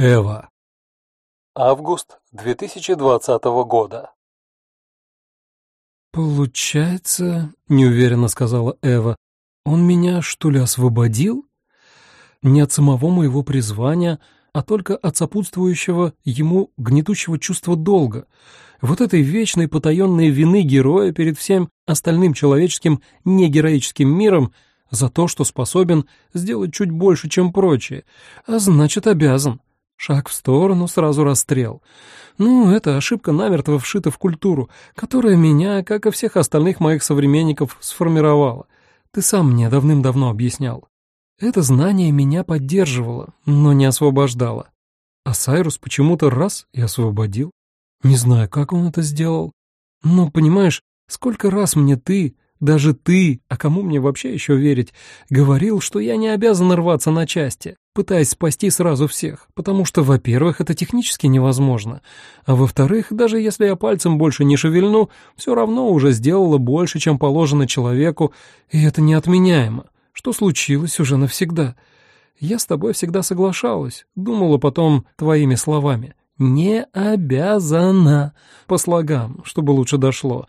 Эва. Август 2020 года. «Получается, — неуверенно сказала Эва, — он меня, что ли, освободил? Не от самого моего призвания, а только от сопутствующего ему гнетущего чувства долга, вот этой вечной потаенной вины героя перед всем остальным человеческим негероическим миром за то, что способен сделать чуть больше, чем прочие, а значит, обязан. Шаг в сторону, сразу расстрел. Ну, эта ошибка намертво вшита в культуру, которая меня, как и всех остальных моих современников, сформировала. Ты сам мне давным-давно объяснял. Это знание меня поддерживало, но не освобождало. А Сайрус почему-то раз и освободил. Не знаю, как он это сделал. Но, понимаешь, сколько раз мне ты, даже ты, а кому мне вообще еще верить, говорил, что я не обязан рваться на части, пытаясь спасти сразу всех, потому что, во-первых, это технически невозможно, а во-вторых, даже если я пальцем больше не шевельну, все равно уже сделала больше, чем положено человеку, и это неотменяемо. Что случилось уже навсегда? Я с тобой всегда соглашалась, думала потом твоими словами. «Не обязана» по слогам, чтобы лучше дошло.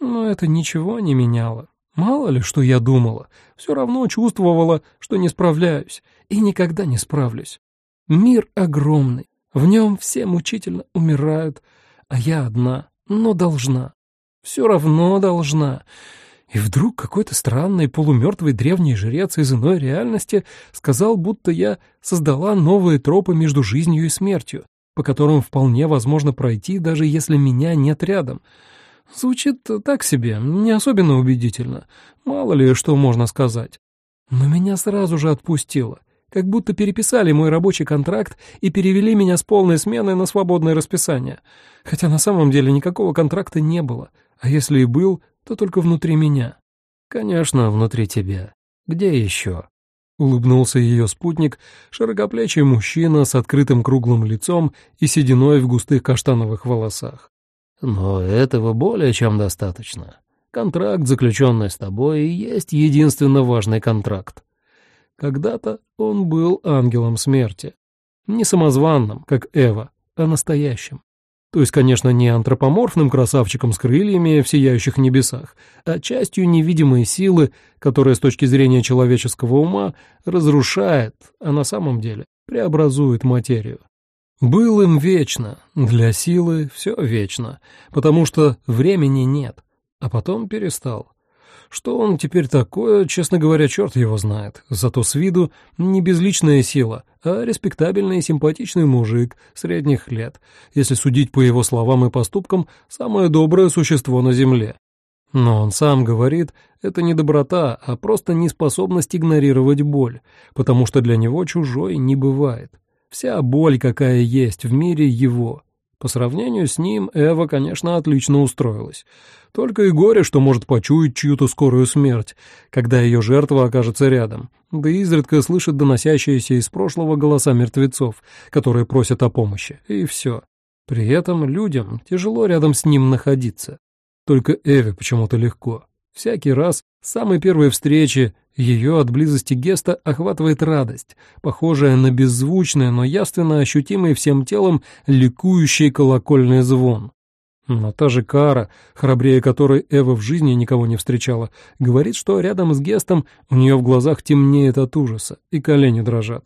Но это ничего не меняло. Мало ли, что я думала, все равно чувствовала, что не справляюсь и никогда не справлюсь. Мир огромный, в нем все мучительно умирают, а я одна, но должна. Все равно должна. И вдруг какой-то странный полумертвый древний жрец из иной реальности сказал, будто я создала новые тропы между жизнью и смертью, по которым вполне возможно пройти, даже если меня нет рядом — Звучит так себе, не особенно убедительно. Мало ли, что можно сказать. Но меня сразу же отпустило. Как будто переписали мой рабочий контракт и перевели меня с полной сменой на свободное расписание. Хотя на самом деле никакого контракта не было. А если и был, то только внутри меня. Конечно, внутри тебя. Где еще? Улыбнулся ее спутник, широкоплечий мужчина с открытым круглым лицом и сединой в густых каштановых волосах. Но этого более чем достаточно. Контракт, заключенный с тобой, есть единственно важный контракт. Когда-то он был ангелом смерти. Не самозванным, как Эва, а настоящим. То есть, конечно, не антропоморфным красавчиком с крыльями в сияющих небесах, а частью невидимой силы, которая с точки зрения человеческого ума разрушает, а на самом деле преобразует материю. Был им вечно, для силы все вечно, потому что времени нет, а потом перестал. Что он теперь такое, честно говоря, черт его знает. Зато с виду не безличная сила, а респектабельный и симпатичный мужик средних лет. Если судить по его словам и поступкам, самое доброе существо на земле. Но он сам говорит, это не доброта, а просто неспособность игнорировать боль, потому что для него чужой не бывает. Вся боль, какая есть в мире, его. По сравнению с ним Эва, конечно, отлично устроилась. Только и горе, что может почуять чью-то скорую смерть, когда ее жертва окажется рядом, да изредка слышит доносящиеся из прошлого голоса мертвецов, которые просят о помощи, и все. При этом людям тяжело рядом с ним находиться. Только Эве почему-то легко. Всякий раз с самой первой встречи ее от близости Геста охватывает радость, похожая на беззвучный, но явственно ощутимый всем телом ликующий колокольный звон. Но та же Кара, храбрее которой Эва в жизни никого не встречала, говорит, что рядом с Гестом у нее в глазах темнеет от ужаса, и колени дрожат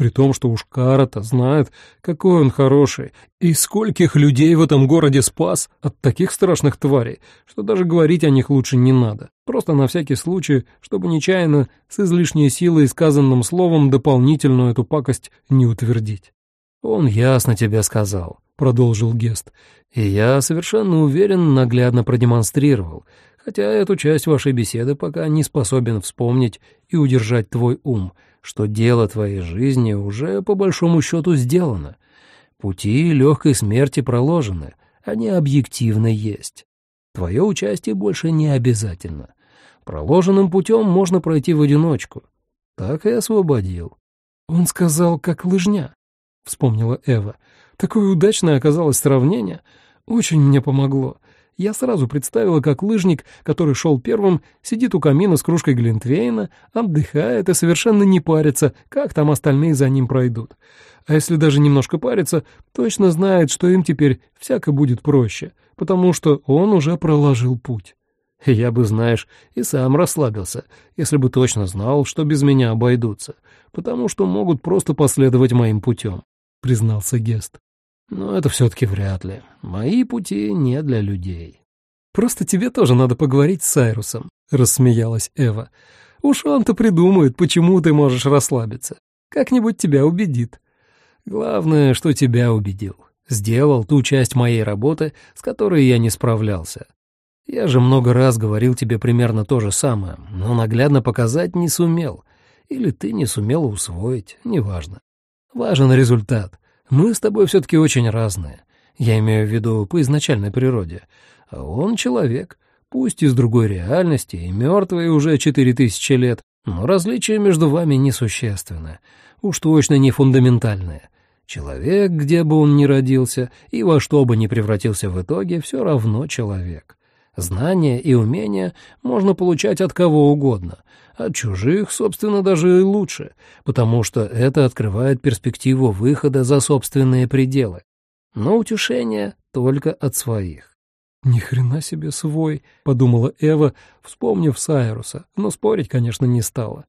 при том, что уж Карата знает, какой он хороший, и скольких людей в этом городе спас от таких страшных тварей, что даже говорить о них лучше не надо. Просто на всякий случай, чтобы нечаянно с излишней силой сказанным словом дополнительную эту пакость не утвердить. «Он ясно тебе сказал», — продолжил Гест, — «и я совершенно уверен, наглядно продемонстрировал, хотя эту часть вашей беседы пока не способен вспомнить и удержать твой ум» что дело твоей жизни уже по большому счету сделано. Пути легкой смерти проложены, они объективно есть. Твое участие больше не обязательно. Проложенным путем можно пройти в одиночку. Так и освободил. Он сказал, как лыжня, — вспомнила Эва. Такое удачное оказалось сравнение. Очень мне помогло. Я сразу представила, как лыжник, который шел первым, сидит у камина с кружкой Глинтвейна, отдыхает и совершенно не парится, как там остальные за ним пройдут. А если даже немножко парится, точно знает, что им теперь всяко будет проще, потому что он уже проложил путь. Я бы, знаешь, и сам расслабился, если бы точно знал, что без меня обойдутся, потому что могут просто последовать моим путем, — признался Гест. Но это все-таки вряд ли. Мои пути не для людей. «Просто тебе тоже надо поговорить с Сайрусом», — рассмеялась Эва. «Уж он-то придумает, почему ты можешь расслабиться. Как-нибудь тебя убедит». «Главное, что тебя убедил. Сделал ту часть моей работы, с которой я не справлялся. Я же много раз говорил тебе примерно то же самое, но наглядно показать не сумел. Или ты не сумела усвоить, неважно. Важен результат. Мы с тобой все-таки очень разные. Я имею в виду по изначальной природе. А он человек, пусть из другой реальности и мертвый уже четыре тысячи лет, но различия между вами несущественны, уж точно не фундаментальные. Человек, где бы он ни родился и во что бы ни превратился в итоге, все равно человек. Знания и умения можно получать от кого угодно, от чужих, собственно, даже и лучше, потому что это открывает перспективу выхода за собственные пределы. Но утешение только от своих. «Ни хрена себе свой», — подумала Эва, вспомнив Сайруса, но спорить, конечно, не стала.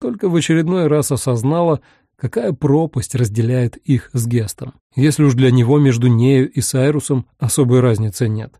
Только в очередной раз осознала, какая пропасть разделяет их с Гестом, если уж для него между нею и Сайрусом особой разницы нет.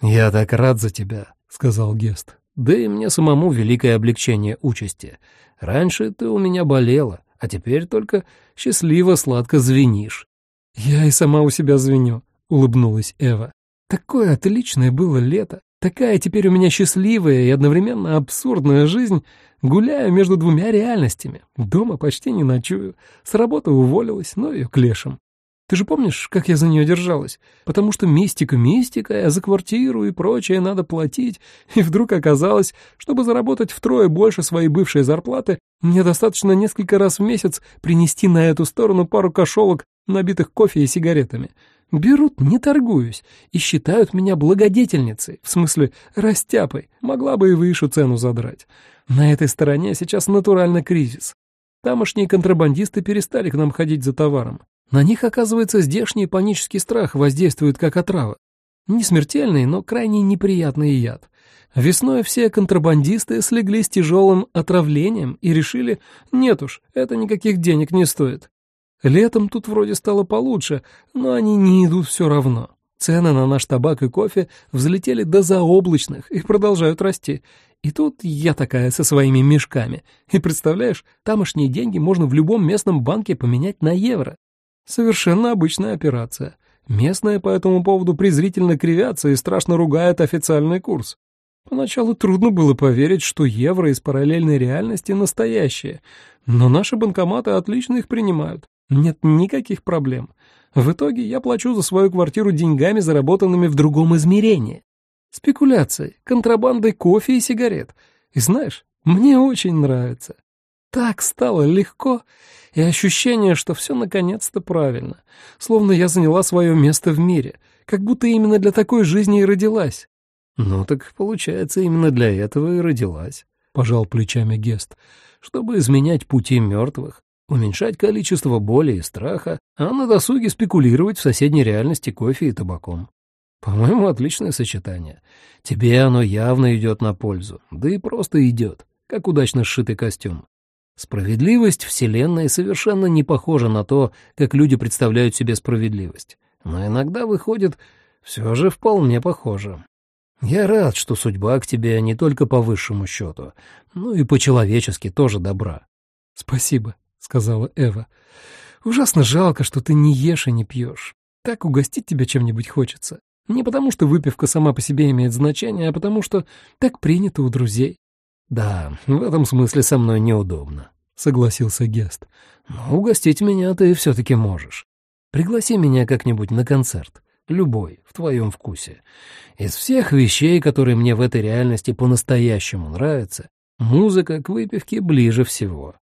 «Я так рад за тебя», — сказал Гест. Да и мне самому великое облегчение участи. Раньше ты у меня болела, а теперь только счастливо-сладко звенишь». «Я и сама у себя звеню», — улыбнулась Эва. «Такое отличное было лето, такая теперь у меня счастливая и одновременно абсурдная жизнь. Гуляю между двумя реальностями, дома почти не ночую, с работы уволилась, но ее к лешим. Ты же помнишь, как я за нее держалась? Потому что мистика мистика, а за квартиру и прочее надо платить. И вдруг оказалось, чтобы заработать втрое больше своей бывшей зарплаты, мне достаточно несколько раз в месяц принести на эту сторону пару кошелок, набитых кофе и сигаретами. Берут, не торгуюсь, и считают меня благодетельницей, в смысле растяпой, могла бы и выше цену задрать. На этой стороне сейчас натурально кризис. Тамошние контрабандисты перестали к нам ходить за товаром. На них, оказывается, здешний панический страх воздействует как отрава. Не смертельный, но крайне неприятный яд. Весной все контрабандисты слегли с тяжелым отравлением и решили, нет уж, это никаких денег не стоит. Летом тут вроде стало получше, но они не идут все равно. Цены на наш табак и кофе взлетели до заоблачных и продолжают расти. И тут я такая со своими мешками. И представляешь, тамошние деньги можно в любом местном банке поменять на евро. Совершенно обычная операция. Местные по этому поводу презрительно кривятся и страшно ругают официальный курс. Поначалу трудно было поверить, что евро из параллельной реальности настоящие, но наши банкоматы отлично их принимают. Нет никаких проблем. В итоге я плачу за свою квартиру деньгами, заработанными в другом измерении. Спекуляцией, контрабандой кофе и сигарет. И знаешь, мне очень нравится. Так стало легко, и ощущение, что все наконец-то правильно, словно я заняла свое место в мире, как будто именно для такой жизни и родилась. «Ну так, получается, именно для этого и родилась», — пожал плечами Гест, «чтобы изменять пути мертвых, уменьшать количество боли и страха, а на досуге спекулировать в соседней реальности кофе и табаком. По-моему, отличное сочетание. Тебе оно явно идет на пользу, да и просто идет, как удачно сшитый костюм. Справедливость Вселенной совершенно не похожа на то, как люди представляют себе справедливость. Но иногда выходит все же вполне похоже. Я рад, что судьба к тебе не только по высшему счету, но и по-человечески тоже добра. — Спасибо, — сказала Эва. — Ужасно жалко, что ты не ешь и не пьешь. Так угостить тебя чем-нибудь хочется. Не потому, что выпивка сама по себе имеет значение, а потому, что так принято у друзей. «Да, в этом смысле со мной неудобно», — согласился Гест. «Но угостить меня ты все-таки можешь. Пригласи меня как-нибудь на концерт, любой, в твоем вкусе. Из всех вещей, которые мне в этой реальности по-настоящему нравятся, музыка к выпивке ближе всего».